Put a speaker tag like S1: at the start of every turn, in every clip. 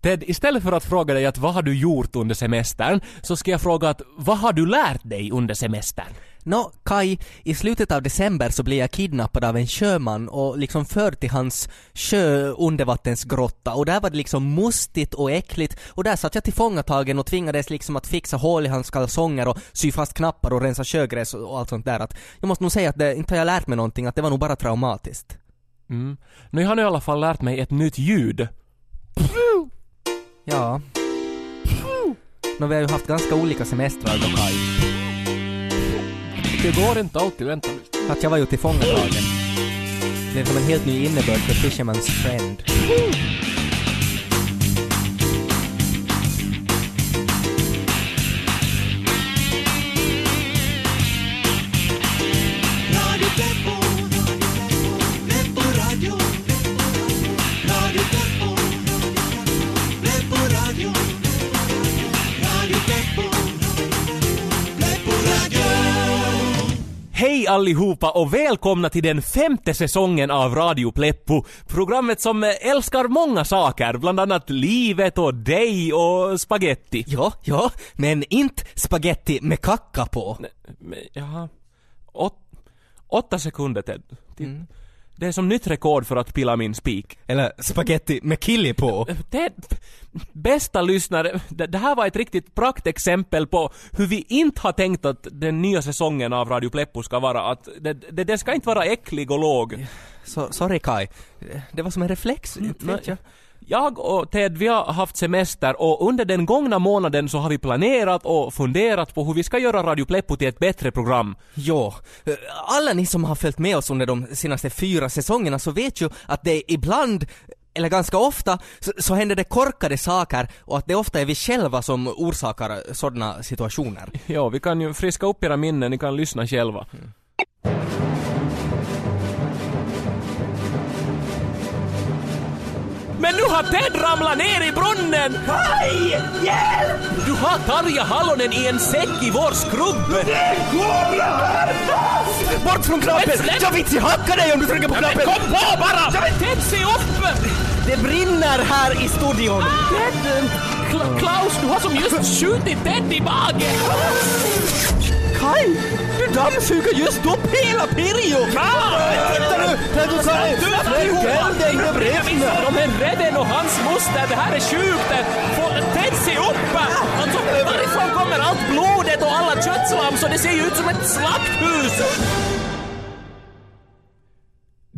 S1: Ted, istället för att fråga dig att vad har du gjort under semestern, så ska jag fråga att vad har du lärt dig under semestern?
S2: Nå, Kai, i slutet av december så blev jag kidnappad av en sjöman och liksom förd till hans sjö-undervattensgrotta och där var det liksom mustigt och äckligt och där satt jag tillfångatagen och tvingades liksom att fixa hål i hans kalsonger och sy fast knappar och rensa sjögräs och allt sånt där att jag måste nog säga att det, inte har jag lärt mig någonting, att det var nog bara traumatiskt.
S1: Mm. Nu har jag i alla fall lärt mig ett nytt ljud.
S2: Ja. Nå, vi har ju haft ganska olika semestrar då, Kai.
S1: Det går inte alltid, vänta nu.
S2: Att jag var ju tillfångatagen. Det är som en helt ny innebörd för Fisherman's Friend.
S1: Allihopa och välkomna till den femte säsongen av Radio Pleppo. Programmet som eh, älskar många saker, bland annat livet och dig och spaghetti.
S2: Ja, ja, men inte spaghetti med kacka på.
S1: Men, Jaha. Åt, åtta sekunder Ted. Titt. Det är som nytt rekord för att pilla min spik.
S2: Eller spaghetti med kili på.
S1: Ted, bästa lyssnare, det, det här var ett riktigt praktexempel på hur vi inte har tänkt att den nya säsongen av Radio Pleppo ska vara. Att det, det, det ska inte vara äcklig och låg.
S2: Så, sorry Kai. Det var som en reflex. vet jag.
S1: Och Ted, vi har haft semester och under den gångna månaden så har vi planerat och funderat på hur vi ska göra Radio Pleppo till ett bättre program.
S2: Ja, alla ni som har följt med oss under de senaste fyra säsongerna så vet ju att det ibland eller ganska ofta, så, så händer det korkade saker och att det ofta är vi själva som orsakar sådana situationer.
S1: Ja, vi kan ju friska upp era minnen, ni kan lyssna själva. Men nu har Ted ramlat ner i brunnen!
S3: Hej! Hjälp!
S1: Du har Tarja Hallonen i en säck i vår skrubb!
S3: Kommer här!
S2: Bort från knappen! Jag vill inte hacka dig om du trycker på knappen!
S1: Kom på bara! Ted, se upp!
S2: Det brinner här i studion!
S1: Ted! Kla- Klaus, du har som just skjutit Ted i magen!
S2: Kai! Du dammsuger just upp hela Pirjo! Titta nu! Elden det brinner!
S1: De är Redden och hans moster, det här är sjukt! Ted, se upp! Alltså, varifrån kommer allt blodet och alla köttslam så det ser ju ut som ett slakthus!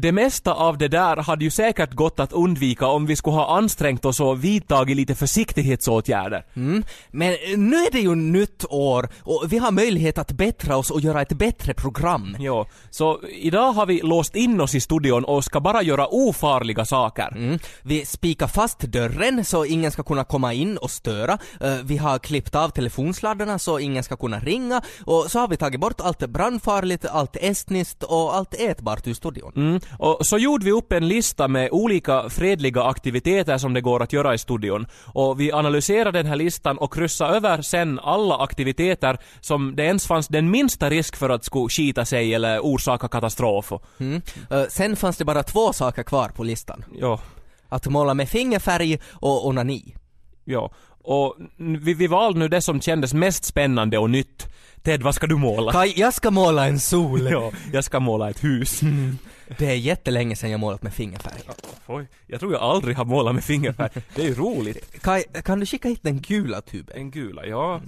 S1: Det mesta av det där hade ju säkert gått att undvika om vi skulle ha ansträngt oss och vidtagit lite försiktighetsåtgärder.
S2: Mm. Men nu är det ju nytt år och vi har möjlighet att bättra oss och göra ett bättre program.
S1: Ja, så idag har vi låst in oss i studion och ska bara göra ofarliga saker.
S2: Mm. Vi spikar fast dörren så ingen ska kunna komma in och störa. Eh, Vi har klippt av telefonsladdarna så ingen ska kunna ringa. Och så har vi tagit bort allt brandfarligt, allt estniskt och allt ätbart ur studion.
S1: Mm. Och så gjorde vi upp en lista med olika fredliga aktiviteter som det går att göra i studion. Och vi analyserade den här listan och kryssade över sen alla aktiviteter som det ens fanns den minsta risk för att skulle skita sig eller orsaka katastrof.
S2: Mm. Eh, Sen fanns det bara två saker kvar på listan.
S1: ja,
S2: Att måla med fingerfärg och onani.
S1: ja. Och vi, vi valde nu det som kändes mest spännande och nytt. Ted, vad ska du måla?
S2: Kaj, jag ska måla en sol.
S1: Ja, jag ska måla ett hus.
S2: Det är jättelänge sedan jag målat med fingerfärg.
S1: Oj, jag tror jag aldrig har målat med fingerfärg. Det är ju roligt.
S2: Kaj, kan du skicka hit den gula tuben?
S1: En gula, ja.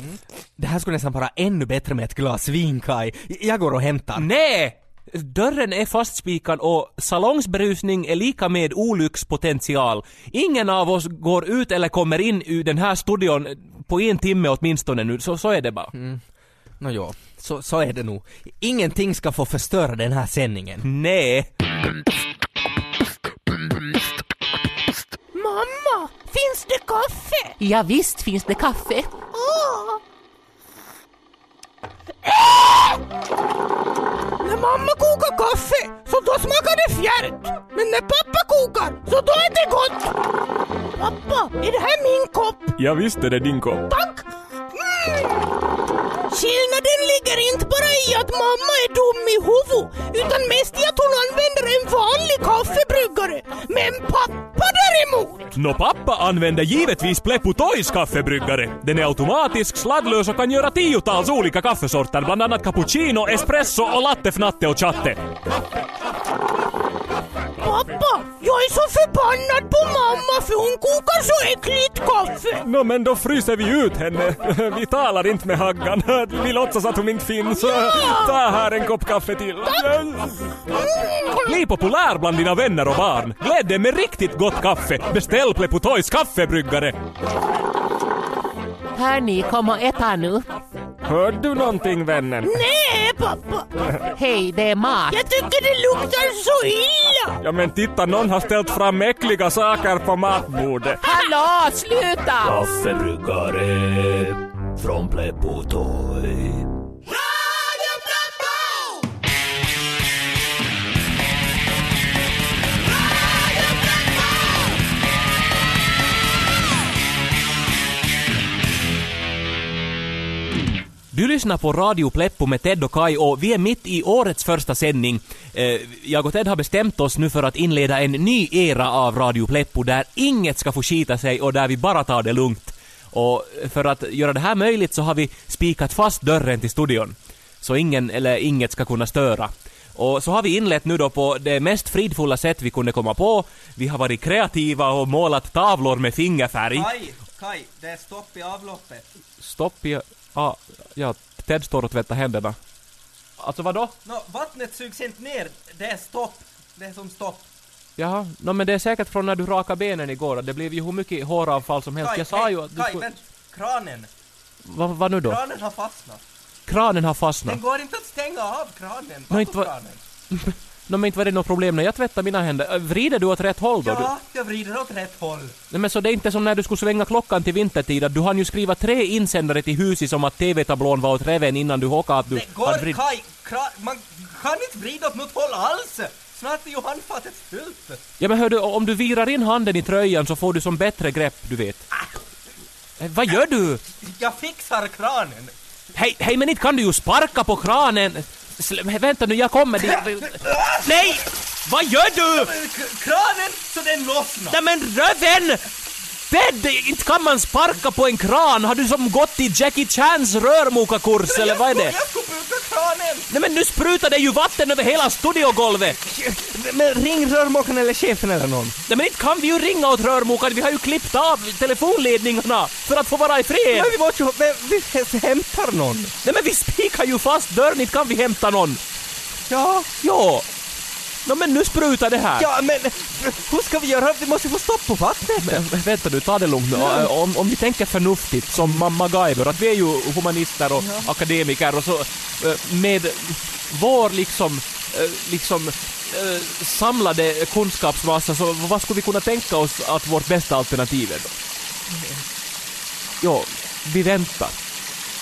S2: Det här skulle nästan vara ännu bättre med ett glas vin, Kaj. Jag går och hämtar.
S1: Nej! Dörren är fastspikad och salongsberusning är lika med olyckspotential. Ingen av oss går ut eller kommer in ur den här studion på en timme åtminstone nu, så, så är det bara.
S2: Nå ja, så, så är det nog. Ingenting ska få förstöra den här sändningen.
S1: Nej.
S4: Mamma, finns det kaffe?
S5: Ja, visst finns det kaffe.
S4: Åh. När mamma kokar kaffe, så då smakar det fjärt. Men när pappa kokar, så då är det gott. Pappa, är det här min kopp?
S1: Jag visste det din kopp.
S4: Tack! Mm. Skillnaden ligger inte bara i att mamma är dum i huvudet, utan mest i att hon använder en vanlig kaffebryggare. Men pappa däremot!
S1: Nå pappa använder givetvis Pleppo Toys kaffebryggare. Den är automatisk, sladdlös och kan göra tiotals olika kaffesorter, bland annat cappuccino, espresso och latte, fnatte och chatte.
S4: Pappa, jag är så förbannad på mamma för hon kokar så äckligt kaffe.
S1: Nå men då fryser vi ut henne. Vi talar inte med Haggan. Vi låtsas att hon inte finns. Ta här en kopp kaffe till. Bli populär bland dina vänner och barn. Gläd dig med riktigt gott kaffe. Beställ Pleppo Toys kaffebryggare.
S5: Hörni, kom och äta nu.
S1: Hör du någonting vännen?
S4: Nej pappa,
S5: Hej, det är mat.
S4: jag tycker det luktar så illa.
S1: Ja men titta, någon har ställt fram äckliga saker på matbordet.
S5: Hallå, sluta!
S3: Kaffebryggare från Pleppo
S1: Du lyssnar på Radio Pleppo med Ted och Kai och vi är mitt i årets första sändning. Eh, Jag och Ted har bestämt oss nu för att inleda en ny era av Radio Pleppo där inget ska få skita sig och där vi bara tar det lugnt. Och för att göra det här möjligt så har vi spikat fast dörren till studion. Så ingen eller inget ska kunna störa. Och så har vi inlett nu då på det mest fridfulla sätt vi kunde komma på. Vi har varit kreativa och målat tavlor med fingerfärg.
S2: Kaj, Kaj, det är stopp i avloppet.
S1: Stopp i... Ah, ja, Ted står och tvättar händerna. Alltså vadå?
S2: Nå, vattnet sugs inte ner. Det är stopp. Det är som stopp.
S1: Jaha, no, men det är säkert från när du rakade benen igår. Det blev ju hur mycket håravfall som helst.
S2: Kaj,
S1: Jag sa
S2: hej,
S1: ju att du
S2: Kaj,
S1: skulle...
S2: Kranen.
S1: Vad vad nu då?
S2: Kranen har fastnat.
S1: Kranen har fastnat.
S2: Den går inte att stänga av kranen.
S1: Inte va-
S2: Vattenkranen.
S1: No, men inte var det något problem när jag tvättar mina händer. Vrider du åt rätt håll då?
S2: Ja, jag vrider åt rätt håll.
S1: Nej, men så det är inte som när du skulle svänga klockan till vintertid. att Du hann ju skriva tre insändare till huset om att TV-tablån var åt reven innan du hockade att du
S2: Det går,
S1: vrid-
S2: Kaj. Kra man kan inte vrida åt något håll alls. Snart är ju handfatet fullt.
S1: Ja men hör du, om du virar in handen i tröjan så får du som bättre grepp, du vet. Eh, Vad gör du?
S2: Jag fixar kranen.
S1: Hej, hej men inte kan du ju sparka på kranen! Sl- vänta nu, jag kommer dit. Nej! Vad gör du?
S2: Kranen så den lossnar.
S1: Nej men röven! Ted, inte kan man sparka på en kran! Har du som gått i Jackie Chans rörmokarkurs eller vad är det?
S2: Kranen.
S1: Nej men nu sprutar det ju vatten över hela studiogolvet!
S2: Men ring rörmokaren eller chefen eller någon.
S1: Nej men inte kan vi ju ringa åt rörmokaren, vi har ju klippt av telefonledningarna för att få vara i fred!
S2: Men vi måste ju, men vi hämtar någon.
S1: Nej men vi spikar ju fast dörren, inte kan vi hämta någon!
S2: Ja,
S1: Ja! No, men nu sprutar det här!
S2: ja men hur ska vi göra? Vi måste få stopp på vattnet.
S1: Men, vänta nu, ta det lugnt nu. Om, om vi tänker förnuftigt, som mamma Gaiver, att vi är ju humanister och akademiker och så ö, med vår liksom, ö, liksom ö, samlade kunskapsmassa, så vad skulle vi kunna tänka oss att vårt bästa alternativ är då? Jo, vi väntar.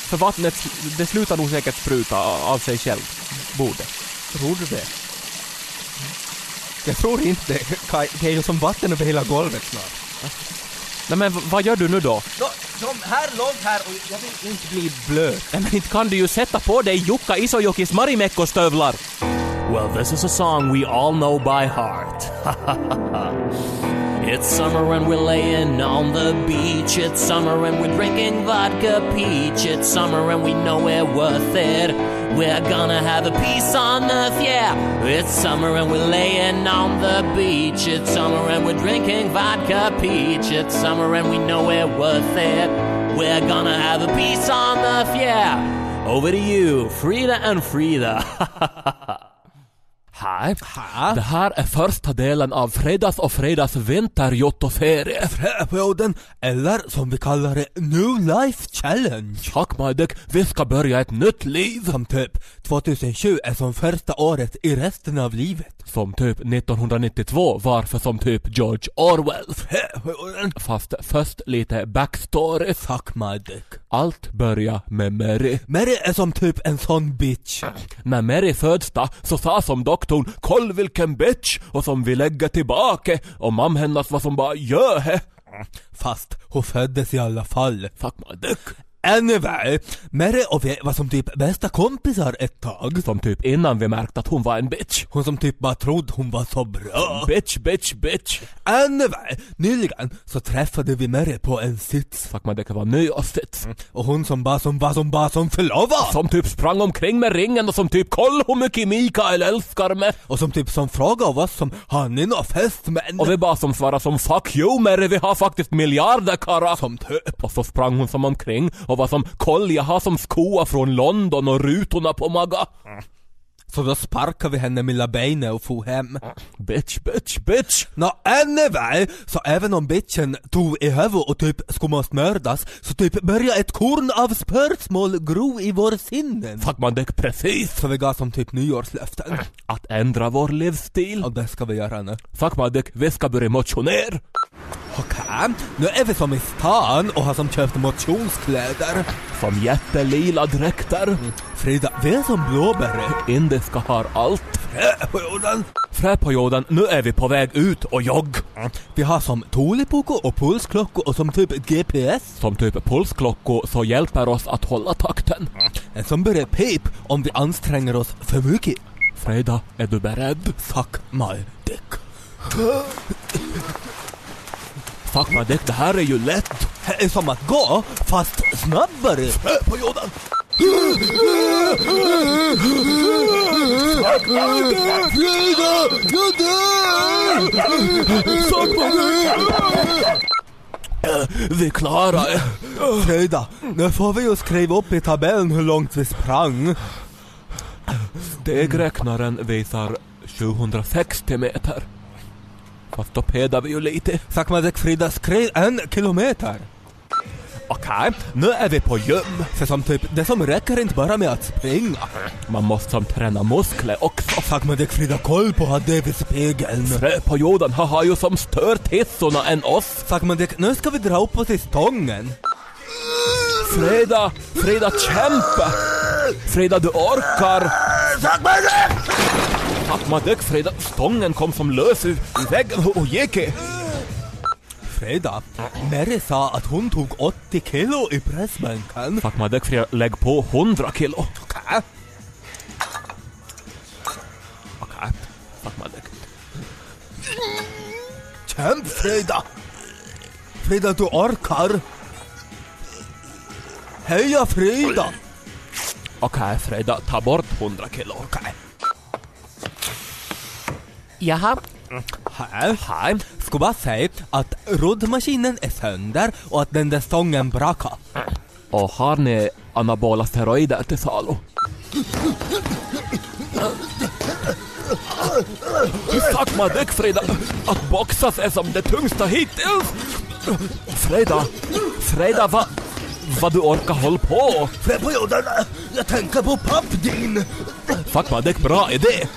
S1: För vattnet, det slutar nog säkert spruta av sig själv. Borde.
S2: Tror du det? Jag tror inte Kaj. Det är ju som vatten över hela golvet snart.
S1: Nej men vad gör du nu då?
S2: De, de här låg här och jag vill inte bli blöt.
S1: Nej men inte kan du ju sätta på dig Jukka Isojokis Marimekko-stövlar! Well, this is a song we all know by heart.
S6: It's summer and we're laying on the beach. It's summer and we're drinking vodka peach. It's summer and we know we're worth it. We're gonna have a peace on earth, yeah. It's summer and we're laying on the beach. It's summer and we're drinking vodka peach. It's summer and we know we're worth it. We're gonna have a peace on earth, yeah. Over to you, Frida and Frida.
S1: Här. Det här är första delen av Fredags och Fredags vinterjottoferie.
S2: Perioden, eller som vi kallar det, New Life Challenge.
S1: Tack Majdek, vi ska börja ett nytt liv.
S2: Som typ 2007 är som första året i resten av livet.
S1: Som typ 1992, varför som typ George Orwell. Fast först lite backstory.
S2: My dick.
S1: Allt börjar med Mary.
S2: Mary är som typ en sån bitch.
S1: När Mary föds då, så sa som doktorn “Koll vilken bitch” och som vi lägger tillbaka och mam hennes var som bara “Gör he”.
S2: Fast hon föddes i alla fall.
S1: Fuck my dick.
S2: Anyway, Mary och vi var som typ bästa kompisar ett tag.
S1: Som typ innan vi märkte att hon var en bitch.
S2: Hon som typ bara trodde hon var så bra.
S1: Bitch, bitch, bitch.
S2: Anyway, nyligen så träffade vi Mary på en sits.
S1: Fuck man, det kan vara nyårssits.
S2: Och hon som bara som var som bara som förlovad.
S1: Som typ sprang omkring med ringen och som typ koll hur mycket Mikael älskar mig.
S2: Och som typ som frågade oss som har ni några fästmän?
S1: Och vi bara som svarade som fuck you Mary, vi har faktiskt miljarder kara.
S2: Som typ.
S1: Och så sprang hon som omkring och vad som koll jag har som skoa från London och rutorna på maga. Mm.
S2: Så då sparkade vi henne mellan benen och for hem.
S1: Bitch, bitch, bitch.
S2: Nå anyway, så även om bitchen tog i huvudet och typ skulle måste mördas, så typ började ett korn av spörsmål gro i vår sinnen.
S1: Fuck man, det är precis.
S2: Så vi gav som typ nyårslöften.
S1: Att ändra vår livsstil.
S2: Och det ska vi göra nu.
S1: Fuck man, det, vi ska börja motionera.
S2: Okej, nu är vi som i stan och har som köpt motionskläder.
S1: Som jättelila dräkter.
S2: Frida, är som blåbär.
S1: Indiska har allt.
S2: Fröperioden.
S1: Fräperioden, nu är vi på väg ut och jogg.
S2: Vi har som tulipuko och pulsklockor och som typ GPS.
S1: Som typ pulsklockor så hjälper oss att hålla takten.
S2: En som börjar pip om vi anstränger oss för mycket.
S1: Freda, är du beredd?
S2: Fuck my dick.
S1: Fuck man, det, det här är ju lätt.
S2: Det är som att gå, fast snabbare.
S1: Fräperioden.
S2: Frida, jag dör!
S1: Vi klarar det.
S2: Frida, nu får vi ju skriva upp i tabellen hur långt vi sprang.
S1: Stegräknaren visar 760 meter. Fast då pedar vi ju lite.
S2: Att Frida skrev en kilometer.
S1: Okej, nu är vi på gym.
S2: För som typ, det som räcker inte bara med att springa.
S1: Man måste som träna muskler också.
S2: Sagt man att Frida koll på att det är vid spegeln.
S1: Fräperioden har har ju som stört hissorna än oss.
S2: Sagt man att nu ska vi dra upp oss i stången.
S1: Freda, Freda kämpa! Freda du orkar! Fuck man däck Freda, stången kom som lös ur väggen och gick i.
S2: Frida, Mary sa att hon tog 80 kilo i pressbänken.
S1: Fuck man däck Freda, lägg på 100 kilo.
S2: Okej.
S1: Okej, fuck man däck.
S2: Kämp Frida! Frida, du orkar! Heja Frida!
S1: Okej Freda, ta bort 100 kilo. Okej.
S7: Jaha,
S2: Här, här. Ska bara säga att roddmaskinen är sönder och att den där stången brakar.
S1: Och har ni anabola steroider till salu? Fuck man däck Freda, att boxas är som det tyngsta hittills. Freda, Freda vad, vad du orkar håll på.
S2: Fräperioden, jag tänker på papp din!
S1: Fuck man däck bra idé.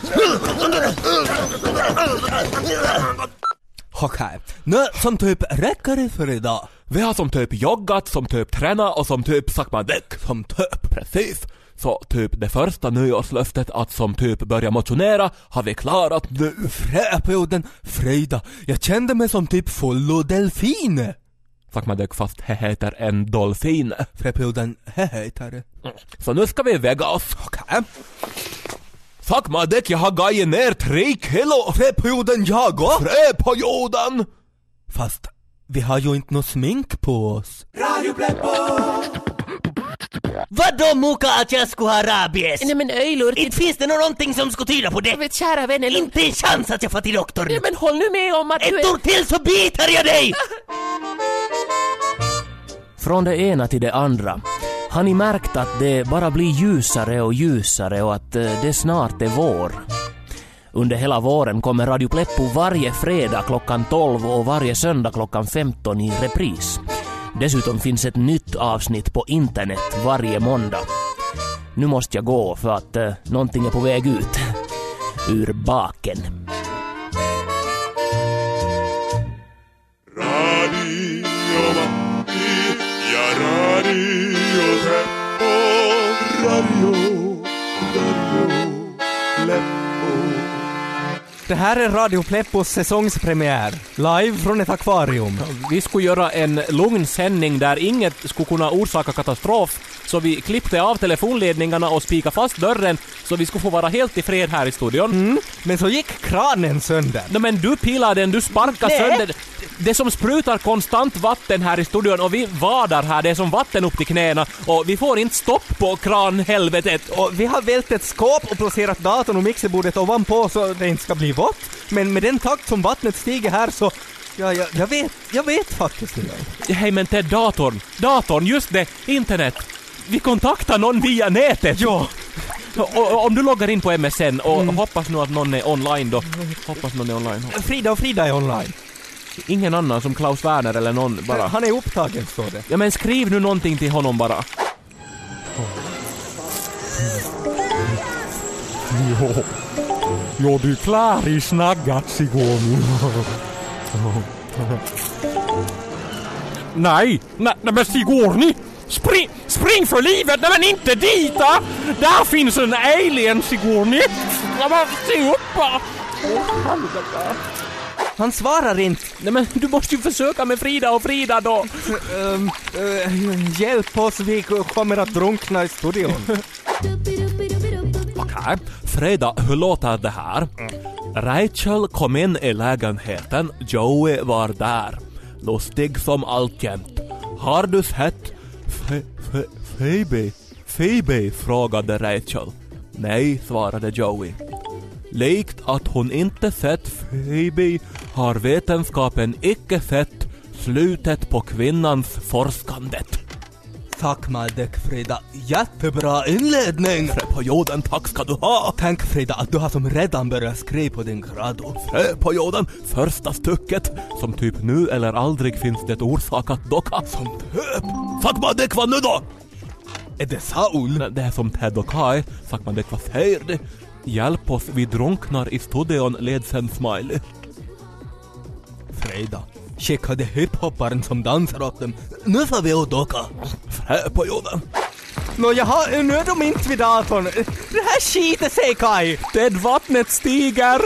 S2: Okej, nu som typ räcker det för idag.
S1: Vi har som typ joggat, som typ tränat och som typ sagt man däck.
S2: Som typ.
S1: Precis. Så typ det första nyårslöftet att som typ börja motionera har vi klarat nu.
S2: Fräperioden, Frida, jag kände mig som typ fullo delfin.
S1: Fuck man däck fast det heter en dolfin.
S2: Fräperioden, heter det.
S1: Så nu ska vi väga oss.
S2: Okej.
S1: Fuck man däck, jag har gajit ner tre kilo.
S2: Fräperioden, jag och.
S1: Fräperioden!
S2: Fast vi har ju inte något smink på oss.
S8: Vadå Muka att jag skulle ha rabies?
S7: nej men Öjlur,
S8: Inte finns det någonting som skulle tyda på det.
S7: vet kära vänner.
S8: Inte en chans att jag får till doktorn.
S7: Nej men håll nu med om att du
S8: Ett
S7: är...
S8: ord till så biter jag dig!
S5: Från det ena till det andra. Har ni märkt att det bara blir ljusare och ljusare och att eh, det snart är vår? Under hela våren kommer Radio Pleppo varje fredag klockan 12 och varje söndag klockan 15 i repris. Dessutom finns ett nytt avsnitt på internet varje måndag. Nu måste jag gå för att eh, någonting är på väg ut. Ur baken.
S2: Det här är Radio Pleppos säsongspremiär. Live från ett akvarium.
S1: Vi skulle göra en lugn sändning där inget skulle kunna orsaka katastrof, så vi klippte av telefonledningarna och spikade fast dörren så vi skulle få vara helt i fred här i studion.
S2: Mm. Men så gick kranen sönder.
S1: Nej men du pillar den, du sparkar
S2: Nej.
S1: sönder. Det som sprutar konstant vatten här i studion och vi vadar här, det är som vatten upp till knäna och vi får inte stopp på kranhelvetet.
S2: Och vi har vält ett skåp och placerat datorn och mixerbordet ovanpå så det inte ska bli vått. Men med den takt som vattnet stiger här så... Ja, jag, jag vet, jag vet faktiskt inte.
S1: Hej men Ted, datorn, datorn, just det, internet. Vi kontaktar någon via nätet.
S2: Ja.
S1: Och, om du loggar in på MSN och hoppas nu att någon är online då. Hoppas någon är online.
S2: Frida och Frida är online.
S1: Ingen annan som Klaus Werner eller någon bara.
S2: Han är upptagen står det.
S1: Ja men skriv nu någonting till honom bara.
S9: Jo, jo du klar i snaggat. Nej, nej, nej men Sigourney! Spring, spring för livet! Nej men inte dit! ah! Där finns en alien Sigourney! Ja, men se upp! Åh, helvete.
S2: Han svarar inte.
S1: Nej men du måste ju försöka med Frida och Frida då.
S2: Ehm, eh, hjälp oss, vi kommer att drunkna i studion.
S1: Okej, Frida, hur låter det här? Rachel kom in i lägenheten, Joey var där. Lustig som alltjämt. Har du sett Phoebe? Phoebe? frågade Rachel. Nej, svarade Joey. Likt att hon inte sett Phoebe har vetenskapen icke sett slutet på kvinnans forskandet.
S2: Tack Maldek Frida. Jättebra inledning!
S1: Frö på jorden, tack ska du ha!
S2: Tänk Frida att du har som redan börjat skriva på din grado.
S1: Frö på jorden, första stycket, som typ nu eller aldrig finns det orsakat docka. Som typ? Fuck man det vad nu då?
S2: Är det Saul?
S1: Det är som Ted och Kai, fuck man det säger det? Hjälp oss, vi drunknar i studion, ledsen smiley.
S2: Frida. Skickade hiphopparen som dansar åt dem. Nu får vi åt åka.
S1: Frö på jorden.
S2: Nå jaha, nu är de inte vid datorn. Det här skiter sig Kai!
S1: Ted, vattnet stiger!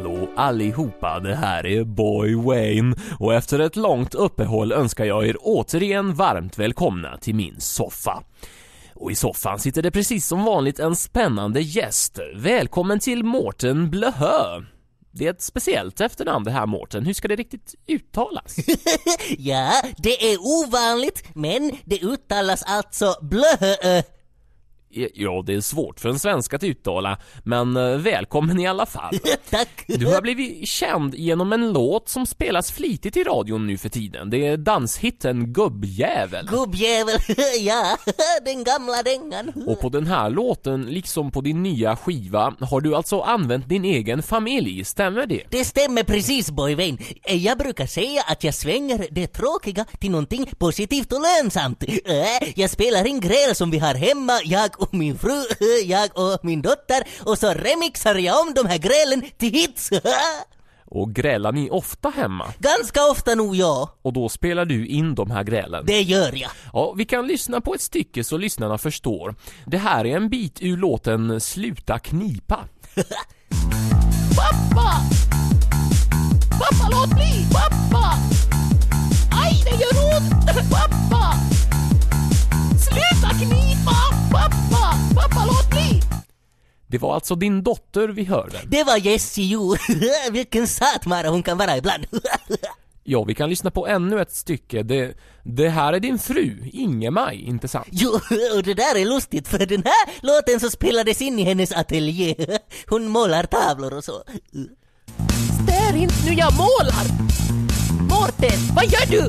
S1: Hallå allihopa, det här är Boy Wayne och efter ett långt uppehåll önskar jag er återigen varmt välkomna till min soffa. Och i soffan sitter det precis som vanligt en spännande gäst. Välkommen till Mårten Blöhö. Det är ett speciellt efternamn det här Mårten, hur ska det riktigt uttalas?
S8: Ja, det är ovanligt, men det uttalas alltså blöhö.
S1: Ja, det är svårt för en svensk att uttala, men eh, välkommen i alla fall.
S8: Tack.
S1: Du har blivit känd genom en låt som spelas flitigt i radion nu för tiden. Det är danshitten Gubbjävel.
S8: Gubbjävel, ja, den gamla dängan.
S1: Och på den här låten, liksom på din nya skiva, har du alltså använt din egen familj, stämmer det?
S8: Det stämmer precis Boyvain. Jag brukar säga att jag svänger det tråkiga till någonting positivt och lönsamt. Äh, Jag spelar in gräl som vi har hemma, jag och min fru, jag och min dotter, och så remixar jag om de här grälen till hits.
S1: Och grälar ni ofta hemma?
S8: Ganska ofta nog ja,
S1: Och då spelar du in de här grälen?
S8: det gör jag.
S1: Ja, vi kan lyssna på ett stycke så lyssnarna förstår. Det här är en bit ur låten Sluta knipa.
S4: Pappa! Pappa, låt bli! Pappa! Aj, det gör ont! Pappa! Sluta knipa! Pappa! Pappa, låt bli!
S1: Det var alltså din dotter vi hörde.
S8: Det var Jessie Jor. Vilken satmara hon kan vara ibland.
S1: Ja, vi kan lyssna på ännu ett stycke. Det, det här är din fru, Inge-Maj, inte sant?
S8: Jo, och det där är lustigt för den här låten så spelades in i hennes ateljé. Hon målar tavlor och så.
S5: Stör inte nu, jag målar! Mårten, vad gör du?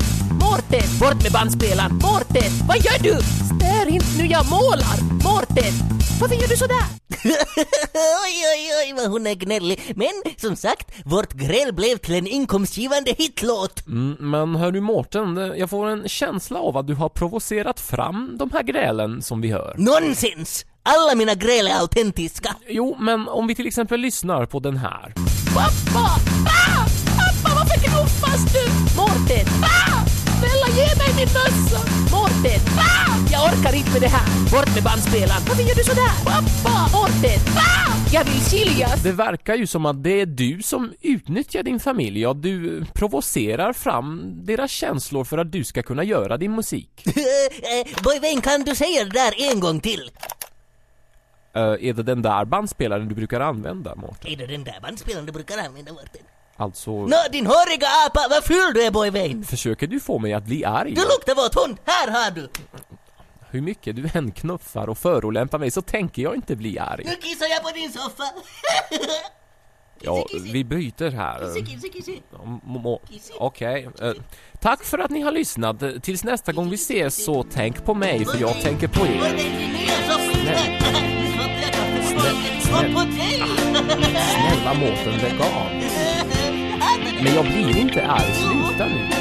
S5: Mårten, bort med bandspelaren! Mårten, vad gör du? Stör inte nu, jag målar! Mårten, varför gör du sådär?
S8: oj, oj, oj vad hon är gnällig. Men som sagt, vårt gräl blev till en inkomstgivande hitlåt.
S1: Mm, men hör du Mårten, jag får en känsla av att du har provocerat fram de här grälen som vi hör.
S8: Nonsens! Alla mina gräl är autentiska.
S1: Jo, men om vi till exempel lyssnar på den här.
S5: Pappa! Pappa, med det här! Bort med bandspelaren! Varför gör du sådär? Pappa! Mårten! Ah! Jag vill skiljas!
S1: Det verkar ju som att det är du som utnyttjar din familj, ja du provocerar fram deras känslor för att du ska kunna göra din musik.
S8: Eh, Boyvän, kan du säga det där en gång till?
S1: Eh, är det den där bandspelaren du brukar använda, Mårten?
S8: Är det den där bandspelaren du brukar använda, Mårten?
S1: Alltså,
S8: Nå, din håriga apa, vad ful du är, Boyvän!
S1: försöker du få mig att bli arg?
S8: Du luktar våt hund, här har du!
S1: Hur mycket du än knuffar och förolämpar mig så tänker jag inte bli arg.
S8: Nu kissar jag på din soffa!
S1: Ja, vi byter här. Okej. eh, tack för att ni har lyssnat. Tills nästa gång vi ses så tänk på mig för jag tänker på er.
S8: Dig!
S1: Snälla Mårten, av. Men jag blir inte arg, sluta nu.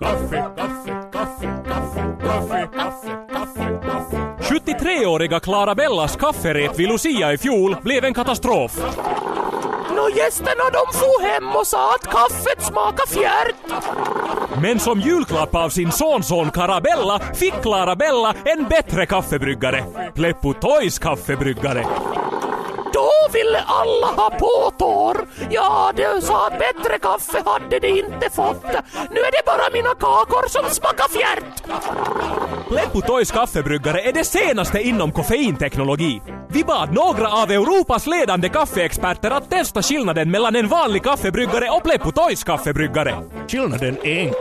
S9: Kaffe, kaffe, kaffe, kaffe, kaffe, kaffe, kaffe, kaffe.
S1: 73-åriga Clara Bellas kafferep vid Lucia i fjol blev en katastrof.
S5: Nå, gästerna de for hem och sa att kaffet smakar fjärt.
S1: Men som julklapp av sin sonson Carabella fick Clara Bella en bättre kaffebryggare. Pleppo Toys kaffebryggare.
S5: Då ville alla ha påtår. Ja, de sa att bättre kaffe hade de inte fått. Nu är det bara mina kakor som smakar fjärt.
S1: Pleppo Toys kaffebryggare är det senaste inom koffeinteknologi. Vi bad några av Europas ledande kaffeexperter att testa skillnaden mellan en vanlig kaffebryggare och Pleppo Toys kaffebryggare.
S9: Skillnaden är enkel.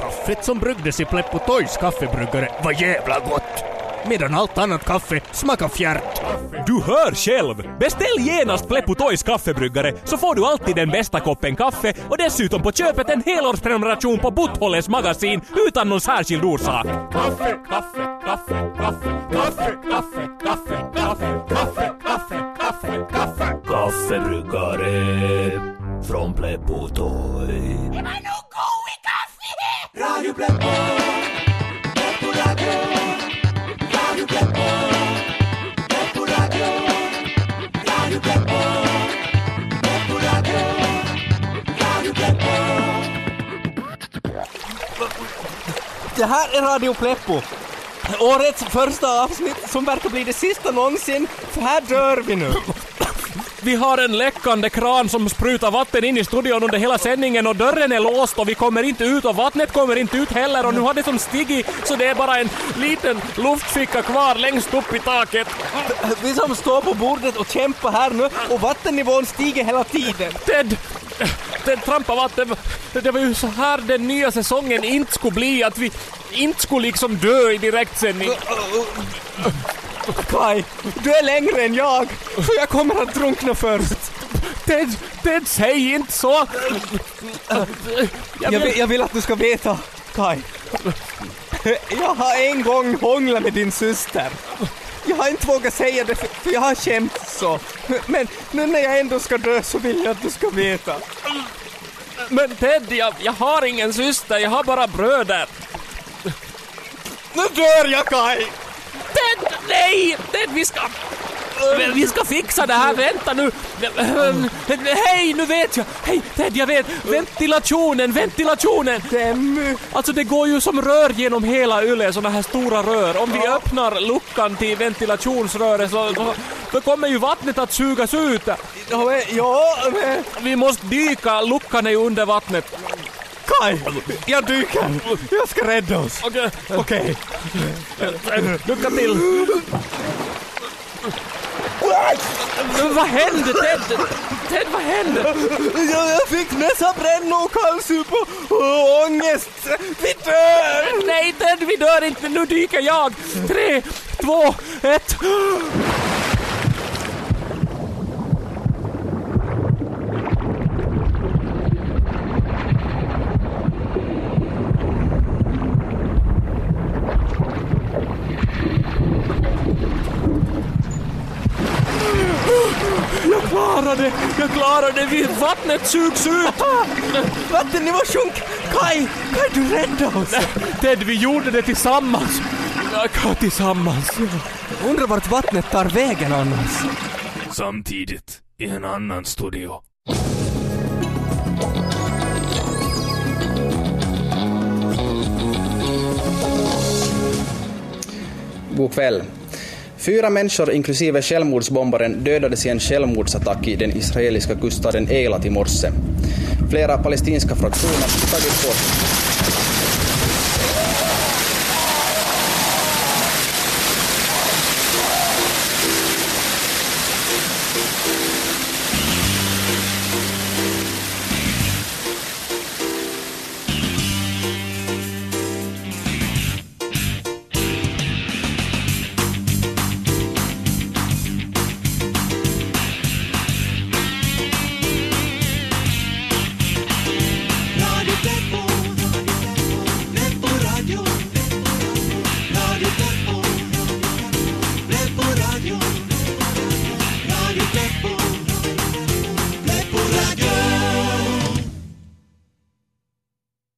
S9: Kaffet som bryggdes i Pleppo Toys kaffebryggare var jävla gott. Medan allt annat kaffe smakar fjärt.
S1: Du hör själv! Beställ genast Pleppo Toys kaffebryggare så får du alltid den bästa koppen kaffe och dessutom på köpet en helårsprenumeration på Butthålles magasin utan någon särskild orsak.
S9: Kaffe, kaffe, kaffe, kaffe, kaffe, kaffe, kaffe, kaffe, kaffe, kaffe, kaffe, kaffe.
S3: Kaffebryggare från Pleppo Toy.
S10: Radio Pleppo. Pleppo
S2: Det här är Radio Pleppo. Årets första avsnitt som verkar bli det sista någonsin, för här dör vi nu.
S1: Vi har en läckande kran som sprutar vatten in i studion under hela sändningen och dörren är låst och vi kommer inte ut och vattnet kommer inte ut heller och nu har det som stigit så det är bara en liten luftficka kvar längst upp i taket.
S2: Vi som står på bordet och kämpar här nu och vattennivån stiger hela tiden.
S1: Ted! Ted trampa vatten. Det var ju så här den nya säsongen inte skulle bli, att vi inte skulle liksom dö i direktsändning.
S2: Kai, du är längre än jag, så jag kommer att drunkna först.
S1: Ted, Ted, säg inte så!
S2: Jag vill, jag vill att du ska veta, Kai. Jag har en gång hånglat med din syster. Jag har inte vågat säga det för, jag har känt så. Men nu när jag ändå ska dö så vill jag att du ska veta.
S1: Men Ted, jag, jag har ingen syster, jag har bara bröder.
S2: Nu dör jag Kai!
S1: Ted, nej! Ted, vi ska... Vi ska fixa det här, vänta nu! Hej, nu vet jag! Hej, Ted, jag vet! Ventilationen, ventilationen! Alltså det går ju som rör genom hela Yle, såna här stora rör. Om vi öppnar luckan till ventilationsröret så, så, så kommer ju vattnet att sugas ut.
S2: Ja, men...
S1: Vi måste dyka, luckan är ju under vattnet.
S2: Kai! Jag dyker! Jag ska rädda oss!
S1: Okej.
S2: Okej.
S1: Lycka till! Vad hände Ted? Ted, vad hände?
S2: Jag, jag fick näsabrännor och kallsup och, och ångest! Vi dör!
S1: Nej Ted, vi dör inte, nu dyker jag! Tre, två, ett... Jag klarade det! Jag klarade det! Vi- Vattnet sugs ut!
S2: Vattennivån sjönk! Kai! Kai, du räddade oss!
S1: Ted, vi gjorde det tillsammans! Ja, Tillsammans.
S2: Undrar vart vattnet tar vägen annars.
S3: Samtidigt i en annan studio.
S11: God kväll. Fyra människor inklusive självmordsbombaren dödades i en självmordsattack i den israeliska kuststaden Eilat i morse. Flera palestinska fraktioner har tagit bort